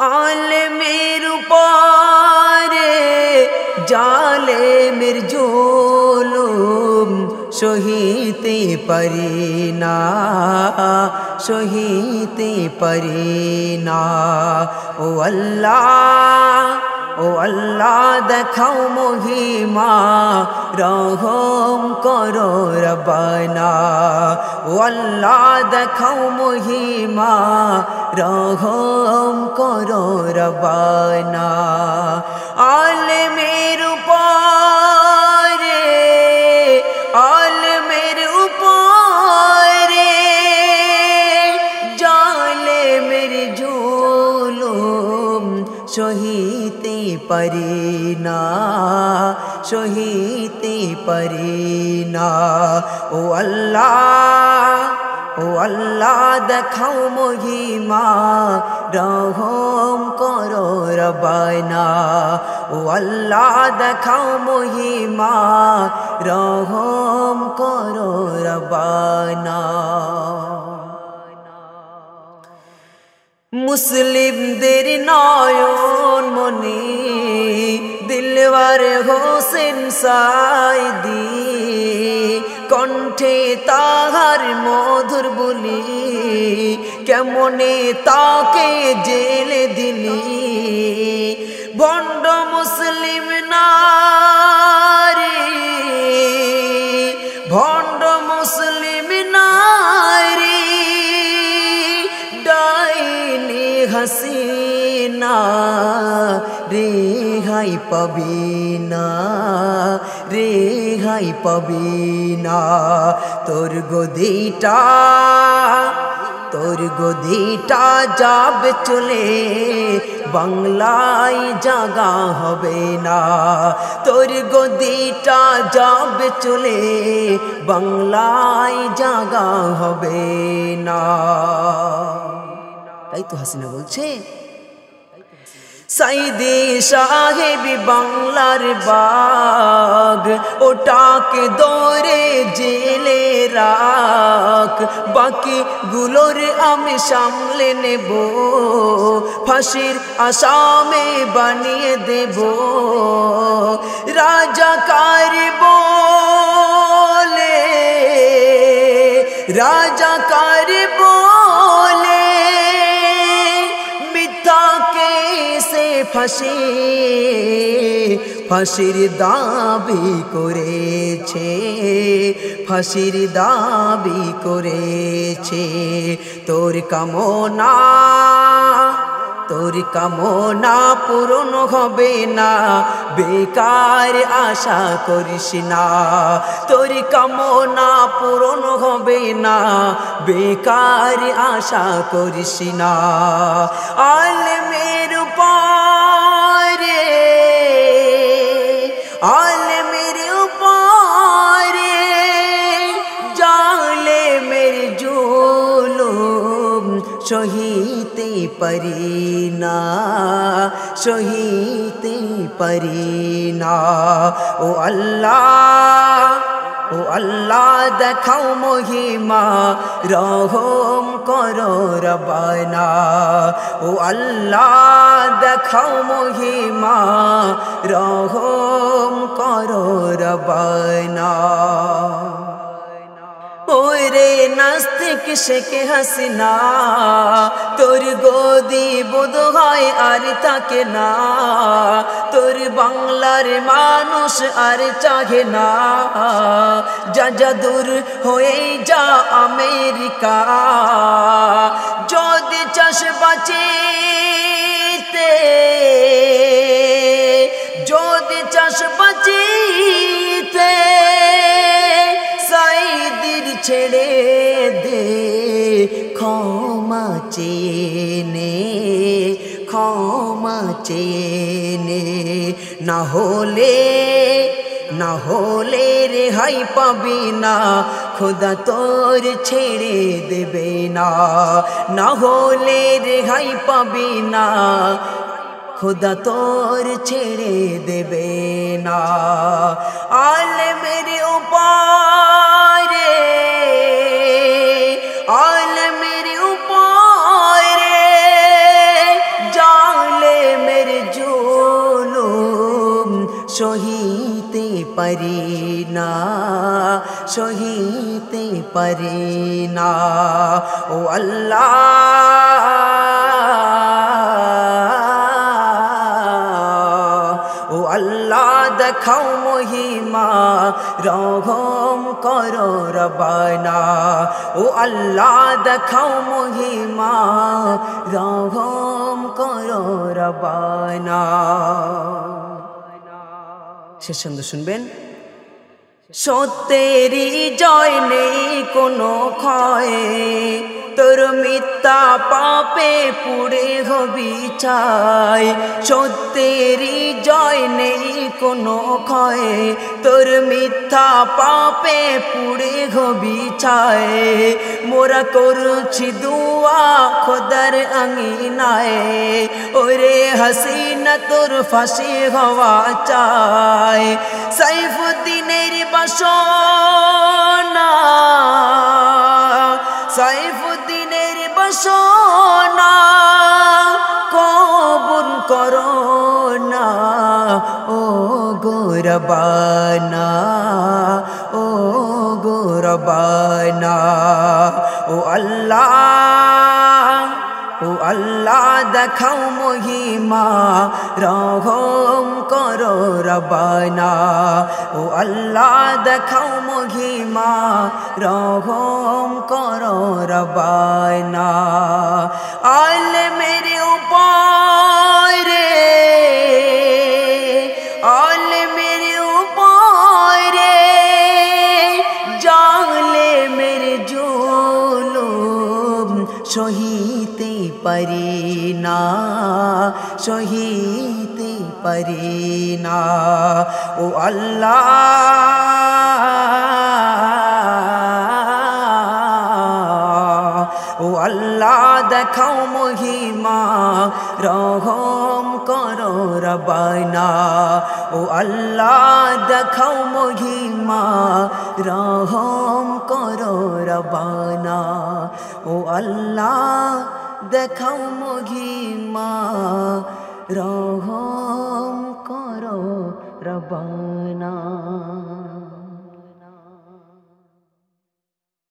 আলমের উপরে জালে মের জোলুম সহিতে পারি না সহিতে পারি না ও আল্লাহ ও আল্লাহ দেখাও মহিমা, রহম করো রবানা ও আল্লাহ দেখাও মহিমা, রহম করো রবানা আলমের উপরে জুলুম সহিতে পারি না, সহিতে পারি না। ও আল্লাহ ও আল্লাহ দেখাও মহিমা, রহম করো রবানা ও আল্লাহ দেখাও মহিমা মুসলিমদের নয়ন মনি, দিলওয়ার হোসেন সাইদি কণ্ঠে তাহার মধুর বলি, কেমনে তাকে জেলে দিলি? ভণ্ড মুসলিম নারী পাবি না রেহাই পাবি না। তোর গদিটা তোর গদিটা যাবে চলে, বাংলায় জাগা হবে না। তোর গদিটা যাবে চলে, বাংলায় জাগা হবে না। তাই তো হাসিনা বলছে সাইদি সাহেবি বাংলার বাগ, ওটাকে দৌড়ে জেলে রাখ। বাকি গুলোর আমি সামলে নেব, ফাঁসির আসামে বানিয়ে দেব। রাজাকার বলে? রাজাকার বলে ফাঁসি, ফাঁসির দাবি করেছে, ফাঁসির দাবি করেছে। তোর কামনা তোর কামনা পূরণ হবে না, বেকার আশা করিস না। তোর কামনা পূরণ হবে না, বেকার আশা করিস না। আলমের জুলুম সহিতে পারি না সহিতে পারি না ও আল্লাহ ও আল্লাহ দেখাও মহিমা রহম করো রবানা ও আল্লাহ দেখাও মহিমা রহম করো রবানা ওরে নাস্তিক শেখে হাসিনা। তোর গদি বোধ হয় আর থাকে না। তোর বাংলার মানুষ আর চাহে না। যা যা দূর হয়ে যা আমেরিকা। যদি চাষ বাঁচিতে, যদি চাষ বাঁচিতে, সাইদির ছেড়ে চেনে, ক্ষমা চেনে। না হলে না হলে রেহাই পাবি না, খোদা তোর ছেড়ে দেবে না। না হলে রেহাই পাবি না, খোদা তোর ছেড়ে দেবে না। আল মেরে উপারে সহিতে পারি না, সহিতে পারি না। ও আল্লাহ ও আল্লাহ দেখাও মহিমা, রহম করো রবানা। ও আল্লাহ দেখাও মহিমা, রহম করো রবানা। শেষ ছন্দ শুনবেন। সত্যেরই জয় নেই কোনো ক্ষয়। তোর মিথ্যা পাপে পুড়ে হবি চাই। সত্যেরই জয় নেই কোনো ক্ষয়। তোর মিথ্যা পাপে পুড়ে হবি চাই। মোরা করছি দুয়া খোদার আঙিনায়। ওরে হাসিনা, তোর ফাঁসি হওয়া চায় সাইফুদ্দিনের বাসনা সাইফুদ্দিনের বাসনা কবুল করো না। ও গোরবানা ও গোরবানা ও আল্লাহ ও আল্লাহ দেখাও মহিমা রহম করো রবানা। ও আল্লাহ দেখাও মহিমা রহম করো রবানা। জুলুম সহিতে পারি না সহিতে পারি او اللہ دکھاؤ مہی ماں رہو ربنا او اللہ دکھاؤ مہی ماں رہو ربنا او اللہ دکھاؤ مغی ماں رہو ربنا